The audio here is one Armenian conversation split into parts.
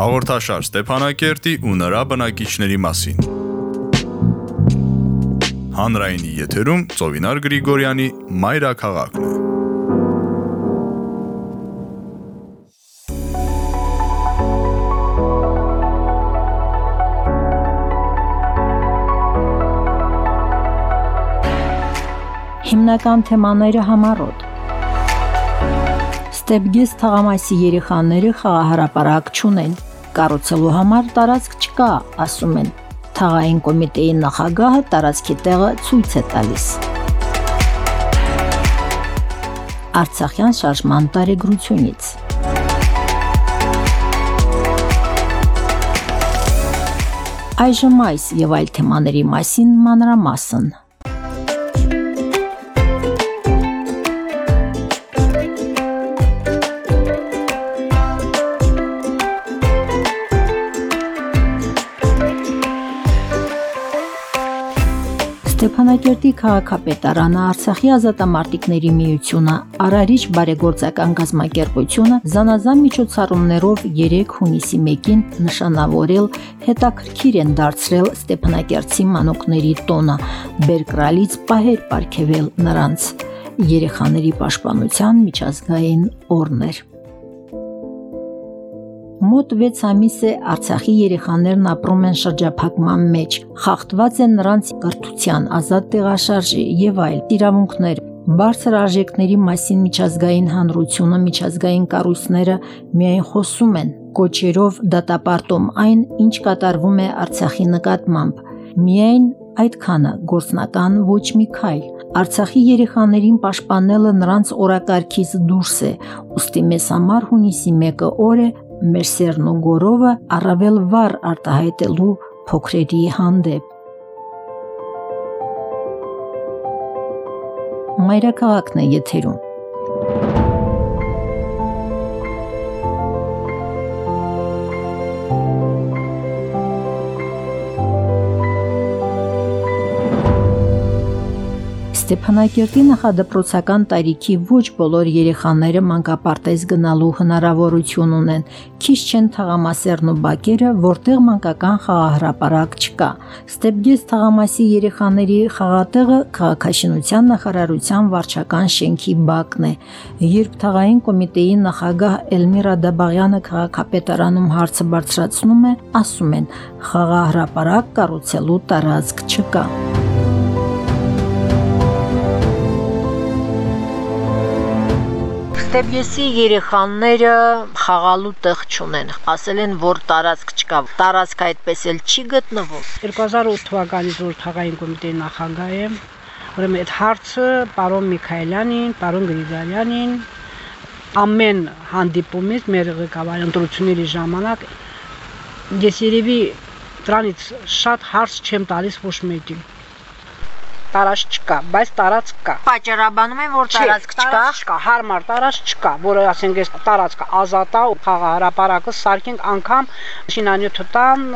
Հաղորդաշար Ստեփանակերտի ու նրա բնակիչների մասին։ Հանրայինի եթերում Ծովինար Գրիգորյանի Մայրաքաղաքն է։ Հիմնական թեմաները համառոտ Ստեփգես թղամասի երեխաները խաղահարապարակ չունեն, կառուցելու համար տարածք չկա, ասում են։ Թաղային կոմիտեի նախագահը տարածքի տեղը ցույց է տալիս։ Արցախյան շարժման տարեգրությունից Այժմ այս եւ այլ թեմաների մասին մանրամասն Ստեփանակերտի քաղաքապետարանը Արցախի ազատամարտիկների միությունը Արարիչ բարեգործական գազམ་ակերպությունը զանազան միջոցառումներով 3 հունիսի 1-ին նշանավորել հետաքրքիր են դարձրել Ստեփանակերտի մանուկների տոնը Բերկրալից պահեր ապարգևել նրանց երեխաների պաշտպանության միջազգային օրներ Մոտ 6 ամիս է Արցախի երեխաներն ապրում են շրջափակման մեջ, խախտված են նրանց կրթության, ազատ տեղաշարժի եւ այլ իրավունքներ։ Բարձր արժեքների մասին միջազգային հանրությունը, միջազգային կառույցները միայն խոսում են, կոչերով դատապարտում այն, ինչ կատարվում է Արցախի նկատմամբ։ Միայն այդքանը գործնական ոչ մի քայլ։ Արցախի երեխաներին պաշտպանելը նրանց օրակարգից դուրս է։ Ոստի մեզ համար հունիսի 1-ը օր է, մեր սերն ու գորովը առավել վառ արտահայտելու փոքրերի հանդեպ։ Մայրաքաղաքն է եթերում։ Ստեփանակերտի նախադպրոցական տարիքի ոչ բոլոր երեխաները մանկապարտեզ գնալու հնարավորություն ունեն։ Քիչ չեն թաղամասերն ու բակերը, որտեղ մանկական խաղահրապարակ չկա։ Ստեփգես թաղամասի երեխաների խաղատեղը քաղաքաշինության նախարարության վարչական շենքի բակն է։ Երբ թաղային կոմիտեի նախագահ Էլմիրա Դաբաղյանը քաղաքապետարանում հարցը բարձրացնում է, ասում են՝ խաղահրապարակ կառուցելու տարածք չկա։ Ստեփյեսի երեխաները խաղալու տեղ չունեն։ Ասել են, որ տարածք չկա։ Տարածք այդպես էլ չի գտնվում։ 2008 թվականից որ թաղային կոմիտեի նախագահ եմ, ուրեմն այդ հարցը պարոն Միքայելյանին, պարոն Գրիգարյանին ամեն հանդիպումից մեր ղեկավարի ընտրությունների ժամանակ ես երևի դրանից շատ հարց չեմ տալիս ոչ մեկին տարածք չկա, բայց տարածք կա։ Պատճառաբանում են, որ տարածք չկա։ Չկա, հարմար տարածք չկա, որը ասենք այս տարածքը ազատ է, խաղահարապարակը սարքենք անգամ շինանյութը տան,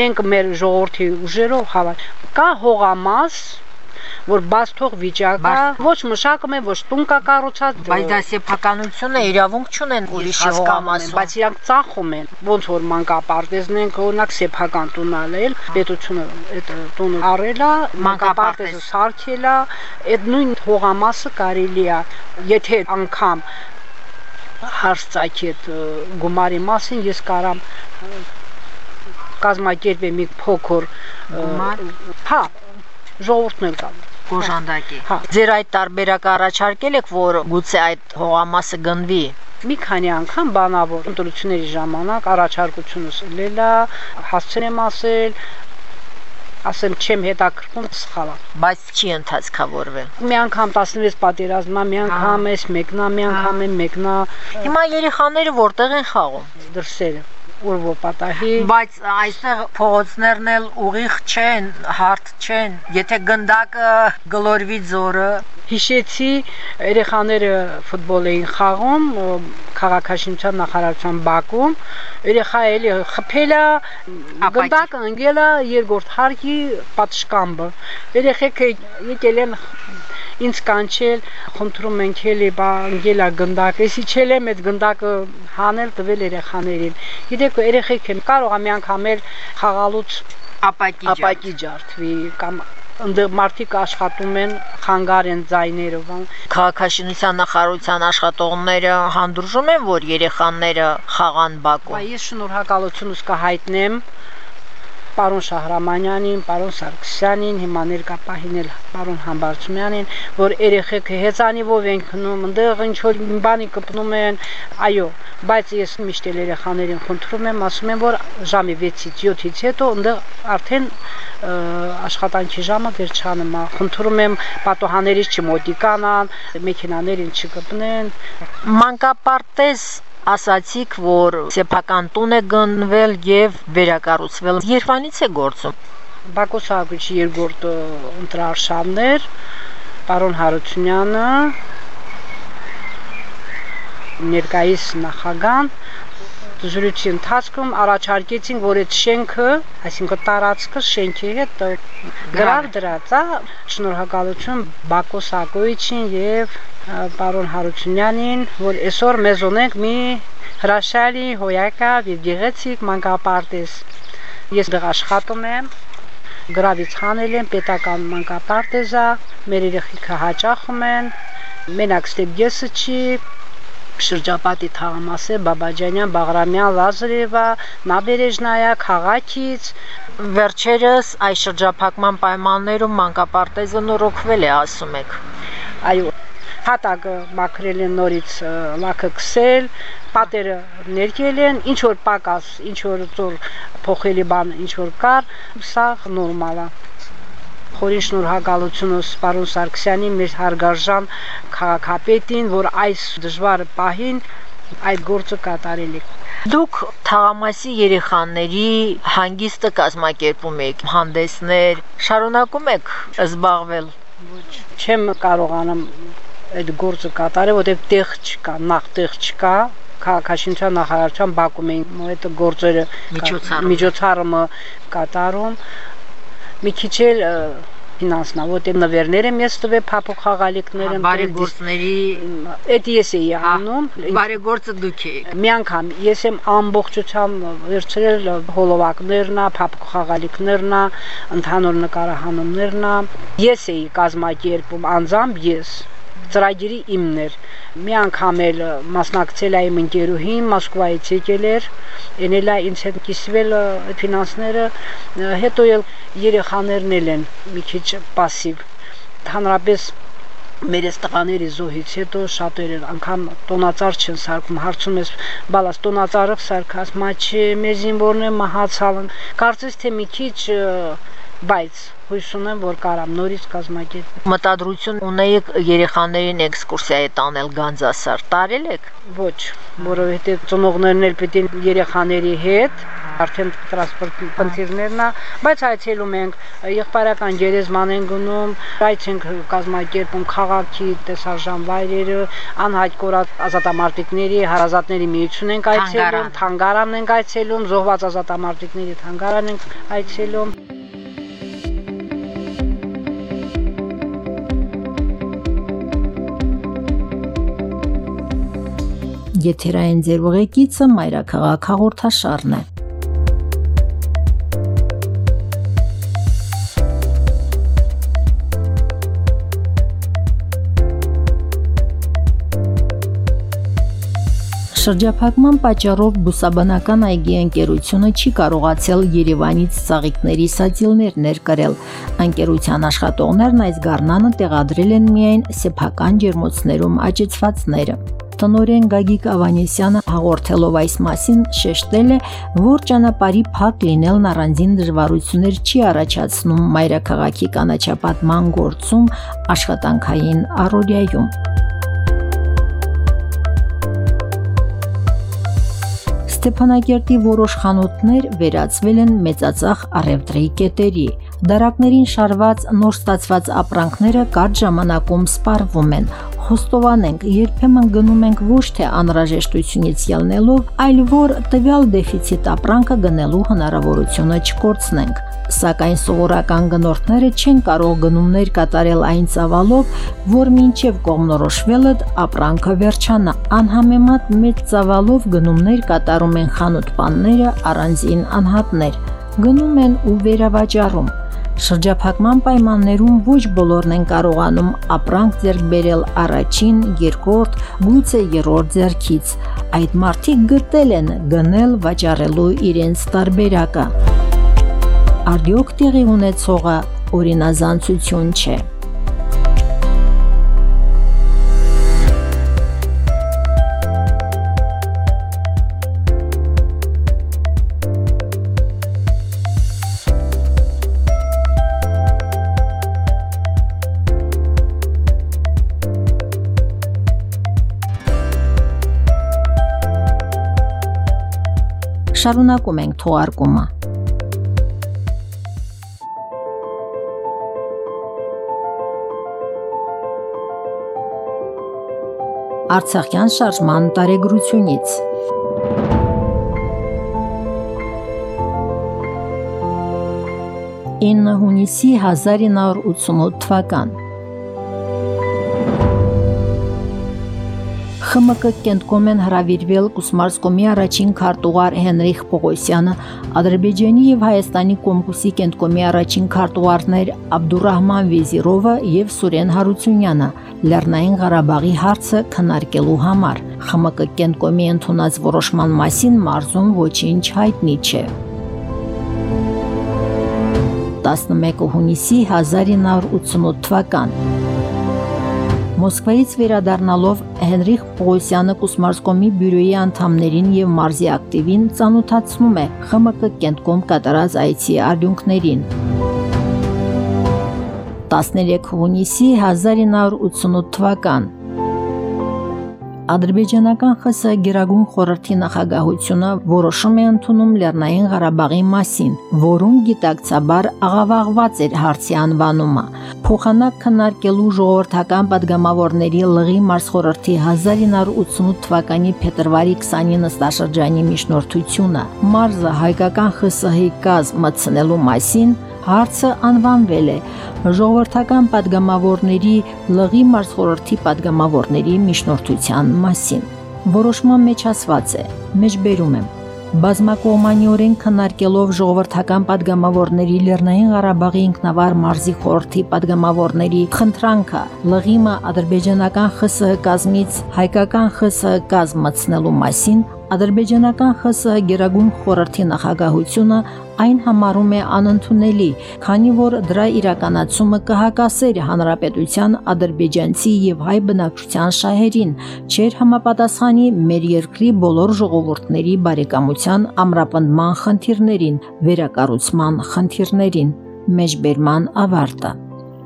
մենք մեր ժողովրդի ուժերով հավա։ Կա հողամաս, որ բաց թող վիճակա, ոչ մշակում է, ոչ տուն կա կառուցած, բայց դա սեփականություն է, իրավունք չունեն ուրիշի հողամասում, բայց իրանք ծախում են, ոնց որ մանկապարտեզն են, օրինակ սեփական տուն ալել, պետությունը այդ տունը առել է, մանկապարտեզը սարքել է, այդ նույն հողամասը կարելի է, եթե անգամ հարցակի այդ գումարի մասին ես կարամ կազմակերպեմ մի փոքր գումար, հա, ժողովուրդն էլ կա գոժանդակի։ Հա, ձեր այդ տարբերակը առաջարկել եք, որ գուցե այդ հողամասը գնվի մի քանի անգամ բանավոր ընտրությունների ժամանակ առաջարկությունս ելել է, հասցրել եմ ասել, ասեմ չեմ հետաքրքրում սխալա բայց չի ընթացքավորվել մի անգամ 16 պատերազմա մի անգամ էս մեկնա մի անգամ է մեկնա հիմա երեխաները որտեղ են խաղում դրսերը որ ոպատահի բայց այստեղ փողոցներն էլ ուղիղ չեն հարթ չեն եթե գնդակը գլորվի ձորը հիշեցի երեխաները ֆուտբոլ էին խաղում քաղաքաշինության նախարարության բակում երեխա էլի խփելա գնդակը ընկելա երկրորդ հարկի պատշկամբը երեխեքը եկել են ինձ կանչել, խնդրում ենք էլի բանգելա գնդակ, էսի չել եմ այդ գնդակը հանել տվել երեխաներին։ Գիտեք, երեխեք են կարող ամի անգամ էլ խաղալուց ապակի ապակի ջարդվի կամ ընդ մարդիկ աշխատում են խանգար են ձայներով քաղաքաշինության նախարարության աշխատողները հանդուրժում են որ երեխաները խաղան բակում Բայց ես շնորհակալությունս կհայտնեմ պարոն Շահրամանյանին, պարոն Սարգսյանին, հիմա ներկապահին էլ պարոն Համբարձումյանին, որ երեխեքը հեծանիվով են քնում, այնտեղ ինչ որ բանի կպնում են, այո, բայց ես միշտ երեխաներին խնդրում եմ, ասում եմ, որ ժամի 6-ից 7-ից հետո այնտեղ արդեն աշխատանքի ժամը վերջանում է։ Խնդրում եմ պատոհաներից չմոտիկանան, մեքենաներին չկպնեն։ Մանկապարտեզ ասացիք, որ սեփական տուն է գնվել եւ վերակառուցվել։ Երբանից է գործում։ Բակո Սարգսի երկրորդ ընտրարշավներ, պարոն Հարությունյանը, ներկայիս նախագահան զրույցի ընթացքում առաջարկեցին, որ այդ շենքը, այսինքն տարածքը շենքի հետ գրավ դրած, շնորհակալություն Բակո Սակոյիչին եւ պարոն Հարությունյանին, որ այսօր մեզ ունենք մի հրաշալի հոյակավ եւ գեղեցիկ մանկապարտեզ։ Ես դեռ աշխատում եմ գրավից հանել եմ պետական մանկապարտեզա, մեր երեխեքը հաճախում են, մենակ ստեփ եսը չի, շրջապատի թաղամասը Բաբաջանյան, Բաղրամյան, Լազարևա, Նաբերեժնայա քաղաքից վերջերս այս շրջափակման պայմաններում մանկապարտեզը նորոգվել է, ասում եք։ Այո, հատակը մաքրել են նորից լաքը քսել, պատերը ներկել են, ինչ որ պակաս, ինչ որ ծոր փոխելի բան, ինչ որ կար, սա նորմալ է խորին շնորհակալությունս պարոն Սարգսյանին, մեր հարգարժան քաղաքապետին, որ այս դժվար պահին այդ գործը կատարել եք։ Դուք թաղամասի երեխաների հանգիստը կազմակերպում եք, հանդեսներ, շարունակում եք զբաղվել։ Ոչ, չեմ կարողանում այդ գործը կատարել, որտեղ տեղ չկա, նախ տեղ չկա, քաղաքաշինության նախարարության Բաքում էին այդ գործերը միջոցառումը կատարում մի քիչ էլ ֆինանսնա, որտեղ նվերներ եմ ես տվել փափուկ խաղալիքներ եմ բարեգործների այդ ես էի անում բարեգործը դուք եք մի անգամ ես եմ ամբողջությամբ վերցրել հոլովակներնա փափուկ խաղալիքներնա ընդհանուր նկարահանումներնա ես էի կազմակերպում անձամբ ես ծրագիրի իմն էր մի անգամ էլ մասնակցել այ իմ ընկերուհին Մոսկվայից եկել էր ենելա ինձ հետ կիսվել ֆինանսները հետո էլ երեխաներն էլ են մի քիչ пассив հանրապես մեր այս տղաների զոհից հետո շատերը անգամ տոնածար չեն սարքում հարցում ես բալաս տոնածարը սարքած մաչի մեր զինվորները մահացալ կարծես թե մի քիչ բայց հույս ունեմ, որ կարամ նորից կազմակերպել։ Մտադրություն ունեիք երեխաներին էքսկուրսիայի տանել Գանձասար, տարել եք։ Ոչ, որովհետև ծնողներն էլ է երեխաների հետ արդեն տրանսպորտի խնդիրներն է, բայց այցելում ենք, եղբայրական գերեզման են գնում, այց ենք կազմակերպում քաղաքի տեսարժան վայրերը, անհայտ կորած ազատամարտիկների, հարազատների միություն ենք այցելում, թանգարան ենք այցելում, զոհված ազատամարտիկների թանգարան ենք այցելում։ Եթերային ձեր ուղեկիցը Մայրաքաղաք հաղորդաշարն է։ Շրջափակման պատճառով բուսաբանական այգի ընկերությունը չի կարողացել Երևանից ծաղիկների սացիլներ ներկրել։ Ընկերության աշխատողներն այս գառնանը տեղադրել են միայն սեփական ջերմոցներում աճեցվածները տնորեն Գագիկ Ավանեսյանը հաղորդելով այս մասին շեշտել է, որ ճանապարհի փակ լինելն առանձին դժվարություններ չի առաջացնում մայրաքաղաքի կանաչապատման գործում աշխատանքային առօրյայում։ Ստեփանակերտի որոշ խանութներ վերածվել են մեծածախ առևտրի կետերի։ Դարակներին շարված նոր ստացված ապրանքները կարճ ժամանակում սպառվում են, խոստովանենք, երբեմն գնում ենք ոչ թե անհրաժեշտությունից ելնելով, այլ որ տվյալ դեֆիցիտ ապրանքը գնելու հնարավորությունը չկորցնենք սակայն սովորական գնորդները չեն կարող գնումներ կատարել այն ծավալով, որ մինչև կողմնորոշվելը ապրանքը վերջանա։ Անհամեմատ մեծ ծավալով գնումներ կատարում են խանութ-պանները, առանձին անհատներ։ Գնում են ու վերավաճառում։ Շրջափակման պայմաններում ոչ բոլորն են կարողանում ապրանք ձեռք բերել առաջին, երկրորդ, գուցե երրորդ ձեռքից։ Այդ մարդիկ գտել են գնել վաճառելու իրենց տարբերակը արդյոք տեղի ունեցողը օրինազանցություն չէ։ Շարունակում ենք թողարկումը։ Արցախյան շարժման տարեգրությունից։ Ինը հունիսի 1988 թվական ԽՄԿ կենտկոմ են հրավիրվել Կուսմարսկոմի առաջին քարտուղար Հենրիխ Պողոսյանը, Ադրբեջանի եւ Հայաստանի Կոմկուսի կենտկոմի առաջին քարտուղարներ Աբդուրrahman Վեզիրովը եւ Սուրեն Հարությունյանը Լեռնային Ղարաբաղի հարցը քննարկելու համար։ ԽՄԿ կենտկոմի ընդունած որոշման մասին մարզում ոչինչ հայտնի չէ։ 11 հունիսի 1988 թվական Մոսկվայից վերադառնալով Հենրիխ Պողոսյանը Կուսմարսկոմի բյուրոյի անդամներին եւ մարզի ակտիվին ծանոթացնում է ԽՄԿ կենտկոմ կատարած այցի արդյունքներին։ 13 հունիսի 1988 թվական Ադրբեջանական ԽՍՀ Գերագույն խորհրդի նախագահությունը որոշում է ընդունում Լեռնային Ղարաբաղի մասին, որում գիտակցաբար աղավաղված էր հարցի անվանումը։ Փոխանակ քննարկելու ժողովրդական падգամավորների լղի մարզխորհրդի 1988 թվականի փետրվարի 20-ի նստաշրջանի միջնորդությունը մարզը հայկական ԽՍՀ-ի կազմը ցնելու մասին Հարցը անվանվել է ժողովրդական падգամավորների լղի մարզխորհրդի падգամավորների միջնորդության մասին։ Որոշման մեջ ասված է. «Մեջբերում եմ բազմակողմանիորեն քննարկելով ժողովրդական падգամավորների Լեռնային Ղարաբաղի ինքնավար մարզի խորհրդի падգամավորների խնդրանքը լղիմը ադրբեջանական ԽՍՀ կազմից հայկական ԽՍՀ կազմ մտցնելու մասին ադրբեջանական ԽՍՀ Գերագույն խորհրդի նախագահությունը այն համարում է անընդունելի, քանի որ դրա իրականացումը կհակասեր հանրապետության ադրբեջանցի եւ հայ բնակչության շահերին, չեր համապատասխանի մեր երկրի բոլոր ժողովուրդների բարեկամության ամրապնդման խնդիրներին, վերակառուցման խնդիրներին։ Մեջբերման ավարտը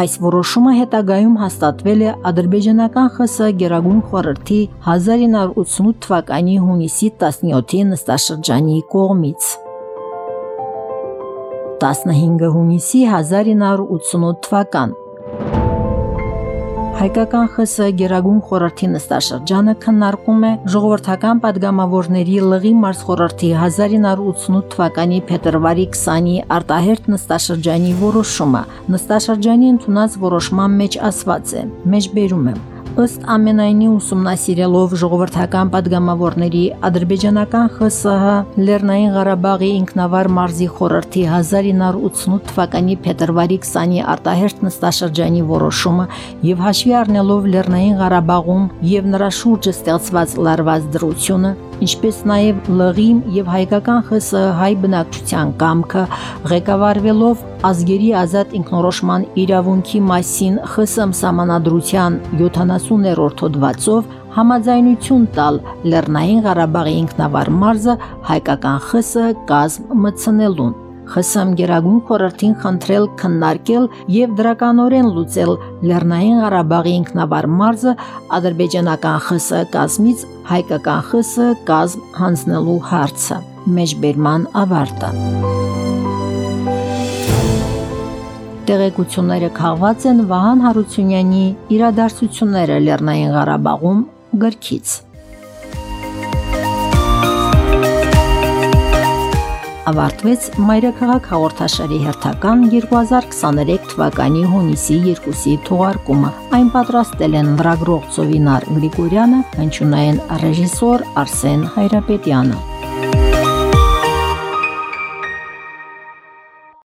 Այս որոշումը հետագայում հաստատվել է ադրբեջանական ԽՍՀ Գերագույն խորհրդի 1988 թվականի հունիսի 17-ի նստաշրջանի կողմից։ 15 հունիսի 1988 թվական Հայկական ԽՍՀ Գերագույն խորհրդի նստաշրջանը քննարկում է ժողովրդական падգամավորների լղի մարզ խորհրդի 1988 թվականի փետրվարի 20-ի արտահերտ նստաշրջանի որոշումը։ Նստաշրջանի ընդունած որոշման մեջ ասված է. «Մեջբերում եմ Ըստ ամենայնի ուսումնասիրելով ժողովրդական падգամավորների ադրբեջանական ԽՍՀ Լեռնային Ղարաբաղի ինքնավար մարզի խորհրդի 1988 թվականի փետրվարի 20-ի արտահերտ նստաշրջանի որոշումը եւ հաշվի առնելով Լեռնային Ղարաբաղում եւ նրա շուրջը ստեղծված լարված դրությունը ինչպես նաև լղիմ եւ հայկական ԽՍՀ հայ բնակչության կամքը ղեկավարվելով ազգերի ազատ ինքնորոշման իրավունքի մասին ԽՍՀՄ սահմանադրության 70-րդ հոդվածով համաձայնություն տալ Լեռնային Ղարաբաղի ինքնավար մարզը հայկական ԽՍՀ կազմ մցնելուն ԽՍՀՄ Գերագույն խորհրդին խնդրել քննարկել եւ դրականորեն լուծել Լեռնային Ղարաբաղի ինքնավար մարզը ադրբեջանական ԽՍՀ կազմից հայկական ԽՍՀ կազմ հանձնելու հարցը։ Մեջբերման ավարտը։ Տեղեկությունները քաղված են Վահան Հարությունյանի իրադարձությունները Լեռնային Ղարաբաղում գրքից։ ավարտվեց Մայրաքաղաք հաղորդաշարի հերթական 2023 թվականի հունիսի 2-ի թողարկումը։ Այն պատրաստել են լրագրող Ծովինար Գրիգորյանը, հնչյունային ռեժիսոր Արսեն Հայրապետյանը։